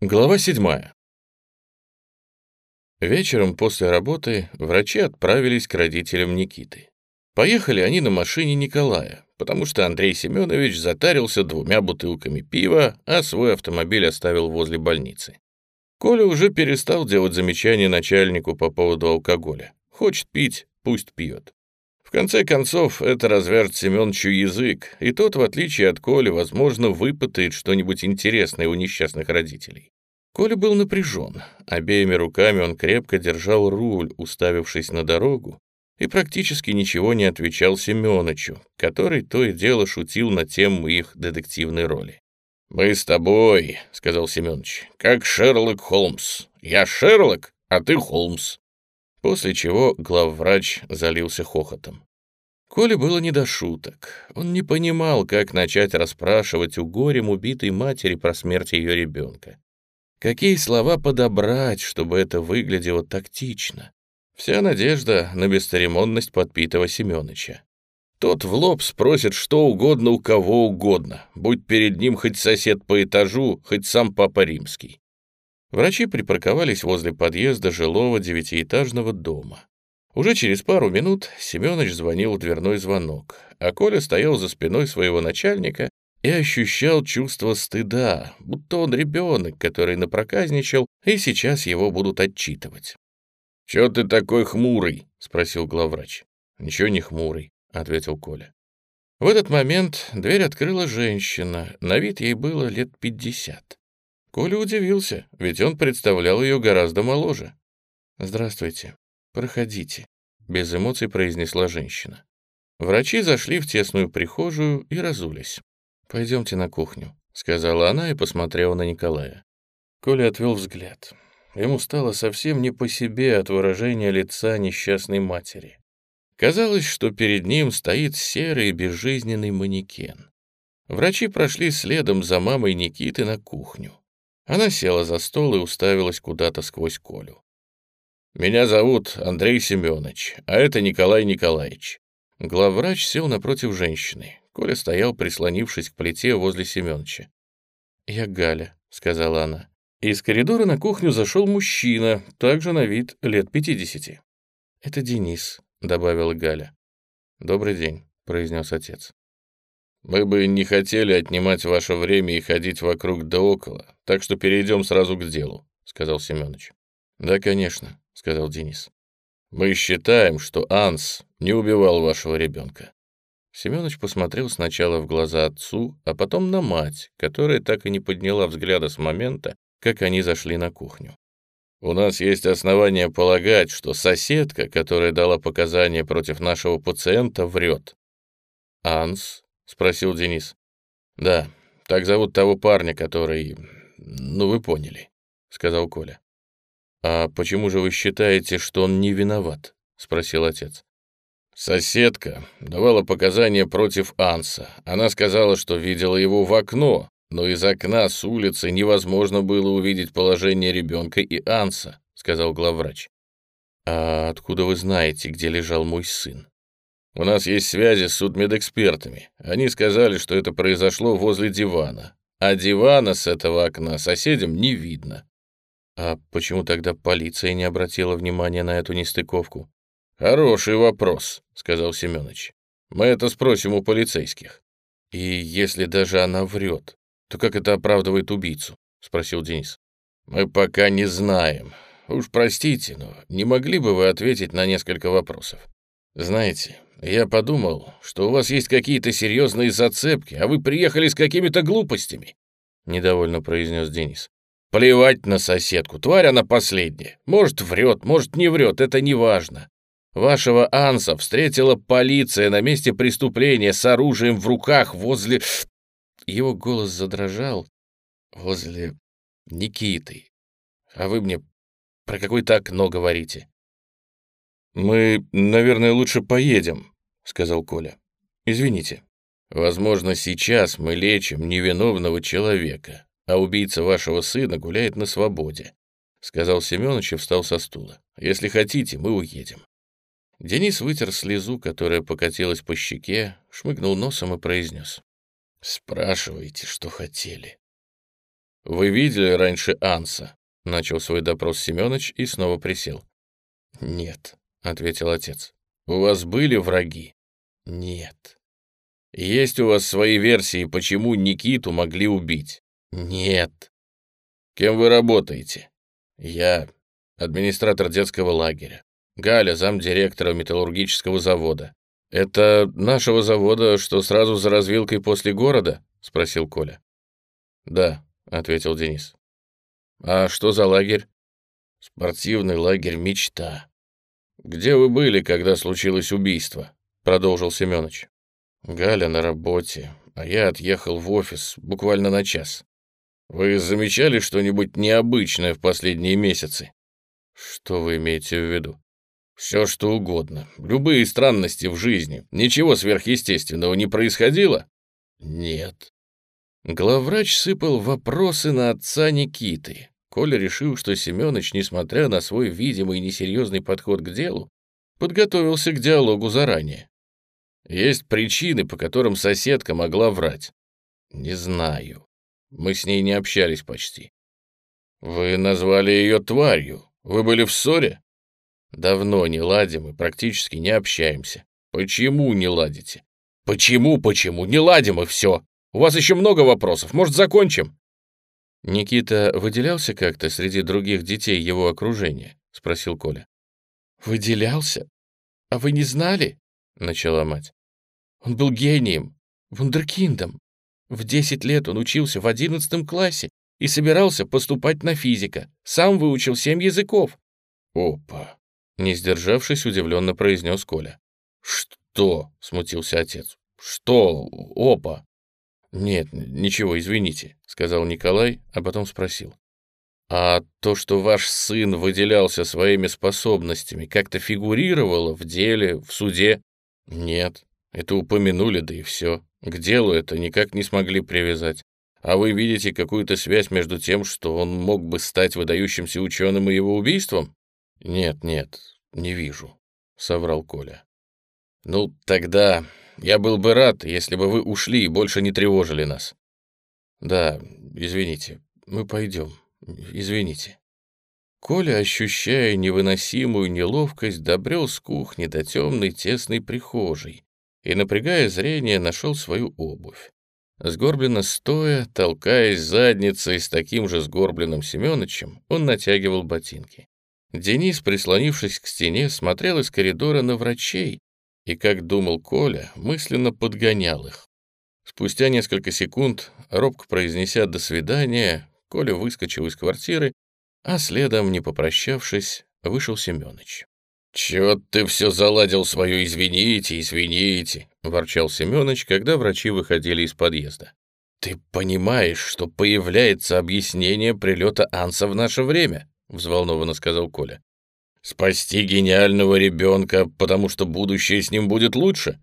Глава седьмая. Вечером после работы врачи отправились к родителям Никиты. Поехали они на машине Николая, потому что Андрей Семенович затарился двумя бутылками пива, а свой автомобиль оставил возле больницы. Коля уже перестал делать замечания начальнику по поводу алкоголя. Хочет пить, пусть пьет. В конце концов, это развяжет Семеновичу язык, и тот, в отличие от Коли, возможно, выпытает что-нибудь интересное у несчастных родителей. Коля был напряжен. Обеими руками он крепко держал руль, уставившись на дорогу, и практически ничего не отвечал Семёнычу, который то и дело шутил на тему их детективной роли. «Мы с тобой», — сказал Семёныч, — «как Шерлок Холмс. Я Шерлок, а ты Холмс». После чего главврач залился хохотом. Коле было не до шуток. Он не понимал, как начать расспрашивать у горем убитой матери про смерть ее ребенка. Какие слова подобрать, чтобы это выглядело тактично? Вся надежда на бесцеремонность подпитого Семёныча. Тот в лоб спросит что угодно у кого угодно, будь перед ним хоть сосед по этажу, хоть сам Папа Римский. Врачи припарковались возле подъезда жилого девятиэтажного дома. Уже через пару минут Семёныч звонил в дверной звонок, а Коля стоял за спиной своего начальника и ощущал чувство стыда, будто он ребенок, который напроказничал, и сейчас его будут отчитывать. «Чё ты такой хмурый?» — спросил главврач. «Ничего не хмурый», — ответил Коля. В этот момент дверь открыла женщина, на вид ей было лет пятьдесят. Коля удивился, ведь он представлял ее гораздо моложе. «Здравствуйте. Проходите», — без эмоций произнесла женщина. Врачи зашли в тесную прихожую и разулись. «Пойдемте на кухню», — сказала она и посмотрела на Николая. Коля отвел взгляд. Ему стало совсем не по себе от выражения лица несчастной матери. Казалось, что перед ним стоит серый безжизненный манекен. Врачи прошли следом за мамой Никиты на кухню. Она села за стол и уставилась куда-то сквозь Колю. «Меня зовут Андрей Семенович, а это Николай Николаевич». Главврач сел напротив женщины. Коля стоял, прислонившись к плите возле Семеновича. «Я Галя», — сказала она. Из коридора на кухню зашел мужчина, также на вид лет пятидесяти. «Это Денис», — добавила Галя. «Добрый день», — произнес отец. «Мы бы не хотели отнимать ваше время и ходить вокруг да около, так что перейдем сразу к делу», — сказал Семенович. «Да, конечно», — сказал Денис. «Мы считаем, что Анс не убивал вашего ребенка». Семенович посмотрел сначала в глаза отцу, а потом на мать, которая так и не подняла взгляда с момента, как они зашли на кухню. «У нас есть основания полагать, что соседка, которая дала показания против нашего пациента, врет». «Анс?» — спросил Денис. «Да, так зовут того парня, который... Ну, вы поняли», — сказал Коля. «А почему же вы считаете, что он не виноват?» — спросил отец. Соседка давала показания против Анса. Она сказала, что видела его в окно, но из окна с улицы невозможно было увидеть положение ребенка и Анса, сказал главврач. А откуда вы знаете, где лежал мой сын? У нас есть связи с судмедэкспертами. Они сказали, что это произошло возле дивана. А дивана с этого окна соседям не видно. А почему тогда полиция не обратила внимания на эту нестыковку? Хороший вопрос, сказал Семёныч. Мы это спросим у полицейских. И если даже она врет, то как это оправдывает убийцу? спросил Денис. Мы пока не знаем. Уж простите, но не могли бы вы ответить на несколько вопросов? Знаете, я подумал, что у вас есть какие-то серьезные зацепки, а вы приехали с какими-то глупостями», — недовольно произнес Денис. «Плевать на соседку, тварь она последняя. Может, врет, может, не врет, это не важно. Вашего Анса встретила полиция на месте преступления с оружием в руках возле...» Его голос задрожал. «Возле Никиты. А вы мне про какое-то окно говорите?» «Мы, наверное, лучше поедем», — сказал Коля. «Извините. Возможно, сейчас мы лечим невиновного человека, а убийца вашего сына гуляет на свободе», — сказал Семёныч и встал со стула. «Если хотите, мы уедем». Денис вытер слезу, которая покатилась по щеке, шмыгнул носом и произнес. «Спрашивайте, что хотели». Вы видели раньше Анса?» — начал свой допрос Семёныч и снова присел. «Нет», — ответил отец. «У вас были враги?» «Нет». «Есть у вас свои версии, почему Никиту могли убить?» «Нет». «Кем вы работаете?» «Я администратор детского лагеря. Галя, замдиректора металлургического завода. «Это нашего завода, что сразу за развилкой после города?» — спросил Коля. «Да», — ответил Денис. «А что за лагерь?» «Спортивный лагерь «Мечта». «Где вы были, когда случилось убийство?» — продолжил Семёныч. «Галя на работе, а я отъехал в офис буквально на час». «Вы замечали что-нибудь необычное в последние месяцы?» «Что вы имеете в виду?» Все что угодно, любые странности в жизни. Ничего сверхъестественного не происходило? Нет. Главврач сыпал вопросы на отца Никиты. Коля решил, что Семёныч, несмотря на свой видимый несерьезный подход к делу, подготовился к диалогу заранее. Есть причины, по которым соседка могла врать. Не знаю. Мы с ней не общались почти. Вы назвали ее тварью. Вы были в ссоре? Давно не ладим и практически не общаемся. Почему не ладите? Почему, почему? Не ладим и все. У вас еще много вопросов. Может, закончим? Никита выделялся как-то среди других детей его окружения? Спросил Коля. Выделялся? А вы не знали? Начала мать. Он был гением, вундеркиндом. В 10 лет он учился в 11 классе и собирался поступать на физика. Сам выучил семь языков. Опа! Не сдержавшись, удивленно произнес Коля. «Что?» — смутился отец. «Что? Опа!» «Нет, ничего, извините», — сказал Николай, а потом спросил. «А то, что ваш сын выделялся своими способностями, как-то фигурировало в деле, в суде?» «Нет, это упомянули, да и все. К делу это никак не смогли привязать. А вы видите какую-то связь между тем, что он мог бы стать выдающимся ученым и его убийством?» «Нет, нет, не вижу», — соврал Коля. «Ну, тогда я был бы рад, если бы вы ушли и больше не тревожили нас». «Да, извините, мы пойдем, извините». Коля, ощущая невыносимую неловкость, добрел с кухни до темной тесной прихожей и, напрягая зрение, нашел свою обувь. Сгорбленно стоя, толкаясь задницей с таким же сгорбленным Семёнычем, он натягивал ботинки. Денис, прислонившись к стене, смотрел из коридора на врачей и, как думал Коля, мысленно подгонял их. Спустя несколько секунд, робко произнеся «до свидания», Коля выскочил из квартиры, а следом, не попрощавшись, вышел Семёныч. «Чё ты все заладил свое «извините, извините», — ворчал Семёныч, когда врачи выходили из подъезда. «Ты понимаешь, что появляется объяснение прилета Анса в наше время?» — взволнованно сказал Коля. «Спасти гениального ребенка, потому что будущее с ним будет лучше?»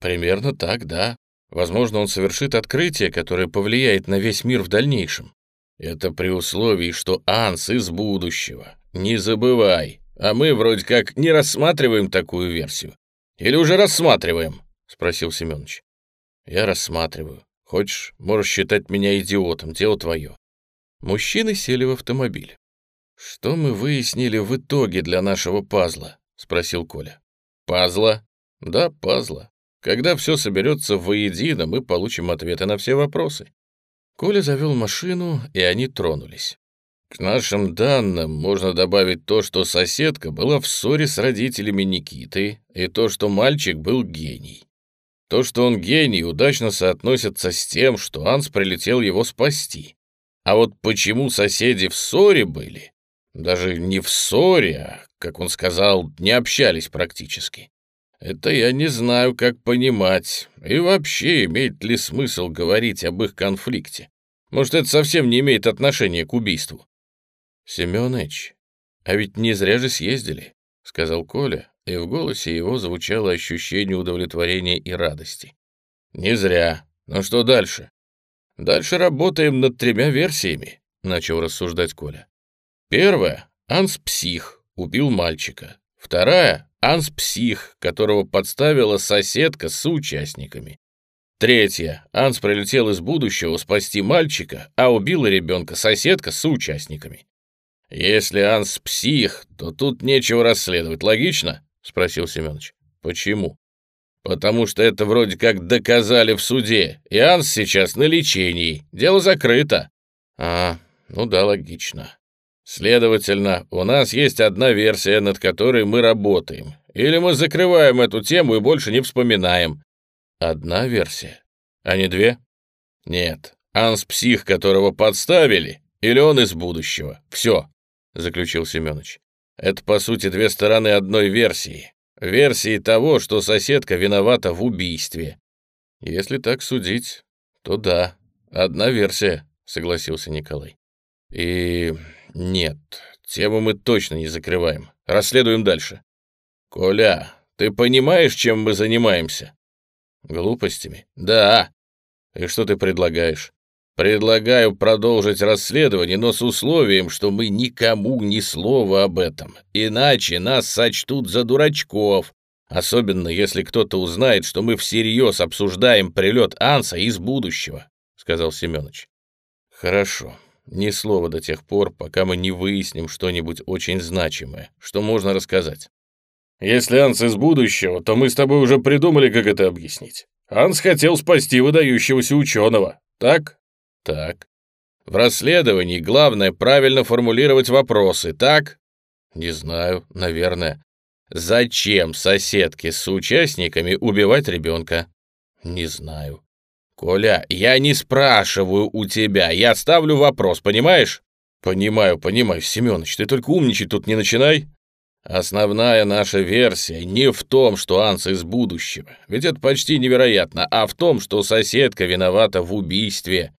«Примерно так, да. Возможно, он совершит открытие, которое повлияет на весь мир в дальнейшем. Это при условии, что Анс из будущего. Не забывай. А мы вроде как не рассматриваем такую версию. Или уже рассматриваем?» — спросил Семенович. «Я рассматриваю. Хочешь, можешь считать меня идиотом, дело твое». Мужчины сели в автомобиль. «Что мы выяснили в итоге для нашего пазла?» — спросил Коля. «Пазла?» «Да, пазла. Когда все соберется воедино, мы получим ответы на все вопросы». Коля завел машину, и они тронулись. К нашим данным можно добавить то, что соседка была в ссоре с родителями Никиты, и то, что мальчик был гений. То, что он гений, удачно соотносится с тем, что Анс прилетел его спасти. А вот почему соседи в ссоре были, даже не в ссоре, а, как он сказал, не общались практически. Это я не знаю, как понимать. И вообще, имеет ли смысл говорить об их конфликте? Может, это совсем не имеет отношения к убийству? Семёныч, а ведь не зря же съездили, — сказал Коля, и в голосе его звучало ощущение удовлетворения и радости. Не зря. Но что дальше? Дальше работаем над тремя версиями, — начал рассуждать Коля. Первая — Анс-псих, убил мальчика. Вторая — Анс-псих, которого подставила соседка с участниками. Третье. Анс прилетел из будущего спасти мальчика, а убила ребенка соседка с соучастниками. Если Анс псих, то тут нечего расследовать, логично? Спросил Семенович. Почему? Потому что это вроде как доказали в суде, и Анс сейчас на лечении. Дело закрыто. А, ну да, логично. Следовательно, у нас есть одна версия, над которой мы работаем. Или мы закрываем эту тему и больше не вспоминаем. Одна версия, а не две? Нет. Анс псих, которого подставили, или он из будущего. Все, заключил Семенович. Это, по сути, две стороны одной версии. Версии того, что соседка виновата в убийстве. Если так судить, то да, одна версия, согласился Николай. И нет, тему мы точно не закрываем. Расследуем дальше. Коля, ты понимаешь, чем мы занимаемся? Глупостями? Да. И что ты предлагаешь? Предлагаю продолжить расследование, но с условием, что мы никому ни слова об этом. Иначе нас сочтут за дурачков. Особенно, если кто-то узнает, что мы всерьез обсуждаем прилет Анса из будущего, — сказал Семенович. Хорошо. Ни слова до тех пор, пока мы не выясним что-нибудь очень значимое, что можно рассказать. Если Анс из будущего, то мы с тобой уже придумали, как это объяснить. Анс хотел спасти выдающегося ученого, так? Так. В расследовании главное правильно формулировать вопросы, так? Не знаю, наверное. Зачем соседке с участниками убивать ребенка? Не знаю. Коля, я не спрашиваю у тебя, я ставлю вопрос, понимаешь? Понимаю, понимаю, Семёныч, ты только умничать тут не начинай. Основная наша версия не в том, что Анс из будущего, ведь это почти невероятно, а в том, что соседка виновата в убийстве.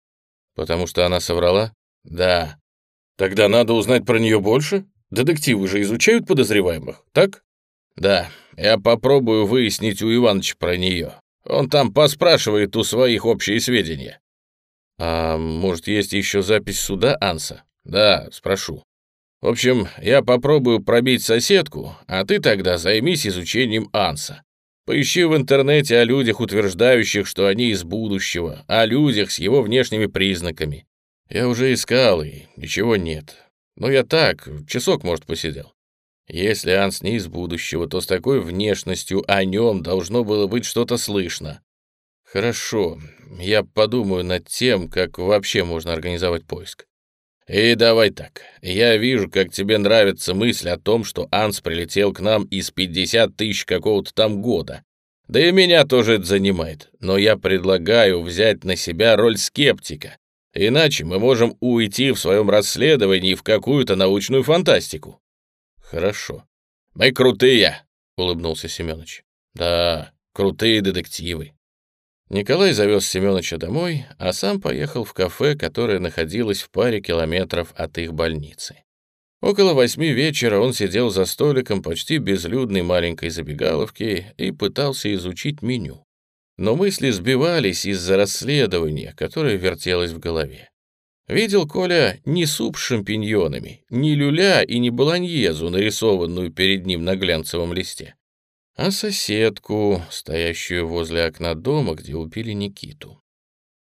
Потому что она соврала? Да. Тогда надо узнать про нее больше? Детективы же изучают подозреваемых, так? Да, я попробую выяснить у Иваныча про нее. Он там поспрашивает у своих общие сведения. А может, есть еще запись суда Анса? Да, спрошу. В общем, я попробую пробить соседку, а ты тогда займись изучением Анса. Поищи в интернете о людях, утверждающих, что они из будущего, о людях с его внешними признаками. Я уже искал, и ничего нет. Но я так, часок, может, посидел. Если Анс не из будущего, то с такой внешностью о нем должно было быть что-то слышно. Хорошо, я подумаю над тем, как вообще можно организовать поиск. И давай так. Я вижу, как тебе нравится мысль о том, что Анс прилетел к нам из 50 тысяч какого-то там года. Да и меня тоже это занимает. Но я предлагаю взять на себя роль скептика. Иначе мы можем уйти в своем расследовании в какую-то научную фантастику. Хорошо. Мы крутые, улыбнулся Семенович. Да, крутые детективы. Николай завез Семеновича домой, а сам поехал в кафе, которое находилось в паре километров от их больницы. Около восьми вечера он сидел за столиком почти безлюдной маленькой забегаловки и пытался изучить меню. Но мысли сбивались из-за расследования, которое вертелось в голове. Видел Коля не суп с шампиньонами, не люля и не баланьезу, нарисованную перед ним на глянцевом листе а соседку, стоящую возле окна дома, где убили Никиту.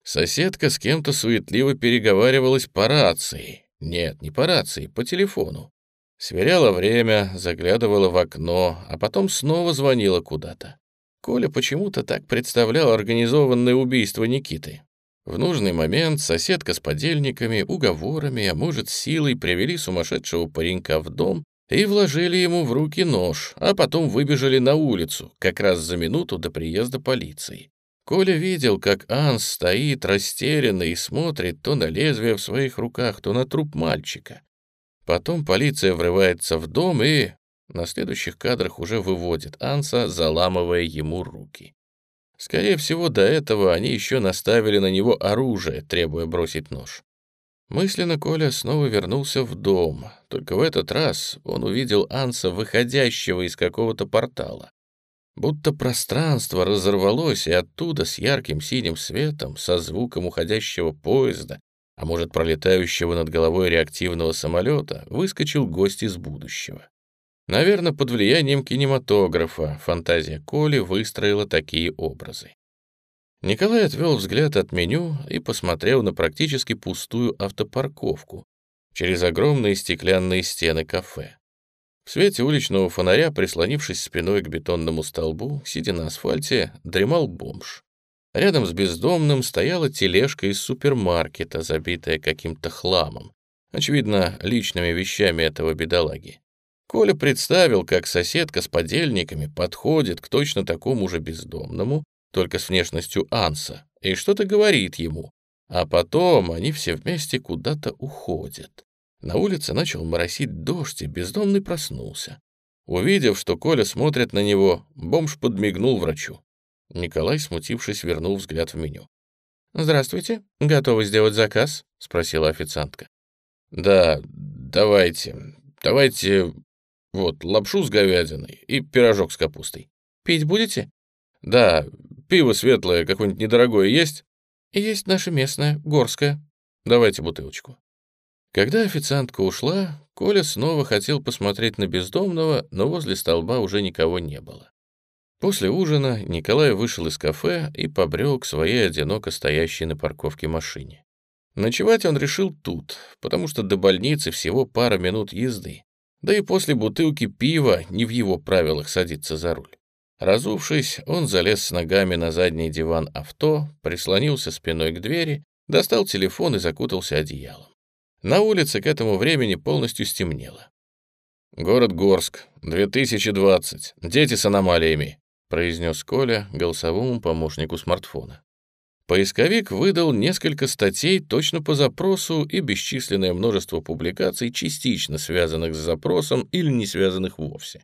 Соседка с кем-то суетливо переговаривалась по рации. Нет, не по рации, по телефону. Сверяла время, заглядывала в окно, а потом снова звонила куда-то. Коля почему-то так представлял организованное убийство Никиты. В нужный момент соседка с подельниками, уговорами, а может, силой привели сумасшедшего паренька в дом и вложили ему в руки нож, а потом выбежали на улицу, как раз за минуту до приезда полиции. Коля видел, как Анс стоит растерянный и смотрит то на лезвие в своих руках, то на труп мальчика. Потом полиция врывается в дом и на следующих кадрах уже выводит Анса, заламывая ему руки. Скорее всего, до этого они еще наставили на него оружие, требуя бросить нож. Мысленно Коля снова вернулся в дом, только в этот раз он увидел Анса, выходящего из какого-то портала. Будто пространство разорвалось, и оттуда с ярким синим светом, со звуком уходящего поезда, а может, пролетающего над головой реактивного самолета, выскочил гость из будущего. Наверное, под влиянием кинематографа фантазия Коли выстроила такие образы. Николай отвел взгляд от меню и посмотрел на практически пустую автопарковку через огромные стеклянные стены кафе. В свете уличного фонаря, прислонившись спиной к бетонному столбу, сидя на асфальте, дремал бомж. Рядом с бездомным стояла тележка из супермаркета, забитая каким-то хламом, очевидно, личными вещами этого бедолаги. Коля представил, как соседка с подельниками подходит к точно такому же бездомному, только с внешностью Анса, и что-то говорит ему, а потом они все вместе куда-то уходят. На улице начал моросить дождь, и бездомный проснулся. Увидев, что Коля смотрит на него, бомж подмигнул врачу. Николай, смутившись, вернул взгляд в меню. «Здравствуйте. Готовы сделать заказ?» — спросила официантка. «Да, давайте. Давайте вот лапшу с говядиной и пирожок с капустой. Пить будете?» «Да, Пиво светлое, какое-нибудь недорогое есть? Есть наше местное, горское. Давайте бутылочку. Когда официантка ушла, Коля снова хотел посмотреть на бездомного, но возле столба уже никого не было. После ужина Николай вышел из кафе и побрел к своей одиноко стоящей на парковке машине. Ночевать он решил тут, потому что до больницы всего пара минут езды. Да и после бутылки пива не в его правилах садиться за руль. Разувшись, он залез с ногами на задний диван авто, прислонился спиной к двери, достал телефон и закутался одеялом. На улице к этому времени полностью стемнело. «Город Горск, 2020, дети с аномалиями», произнес Коля голосовому помощнику смартфона. Поисковик выдал несколько статей точно по запросу и бесчисленное множество публикаций, частично связанных с запросом или не связанных вовсе.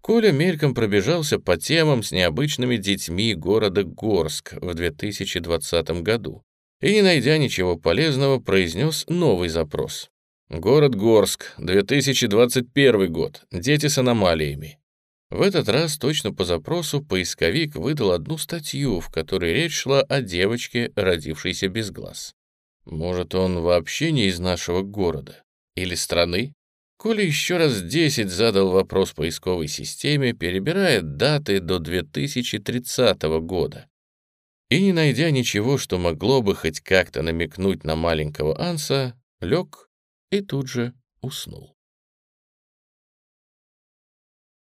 Коля мельком пробежался по темам с необычными детьми города Горск в 2020 году и, не найдя ничего полезного, произнес новый запрос. «Город Горск, 2021 год. Дети с аномалиями». В этот раз точно по запросу поисковик выдал одну статью, в которой речь шла о девочке, родившейся без глаз. Может, он вообще не из нашего города? Или страны? Коля еще раз десять задал вопрос поисковой системе, перебирая даты до 2030 года. И, не найдя ничего, что могло бы хоть как-то намекнуть на маленького Анса, лег и тут же уснул.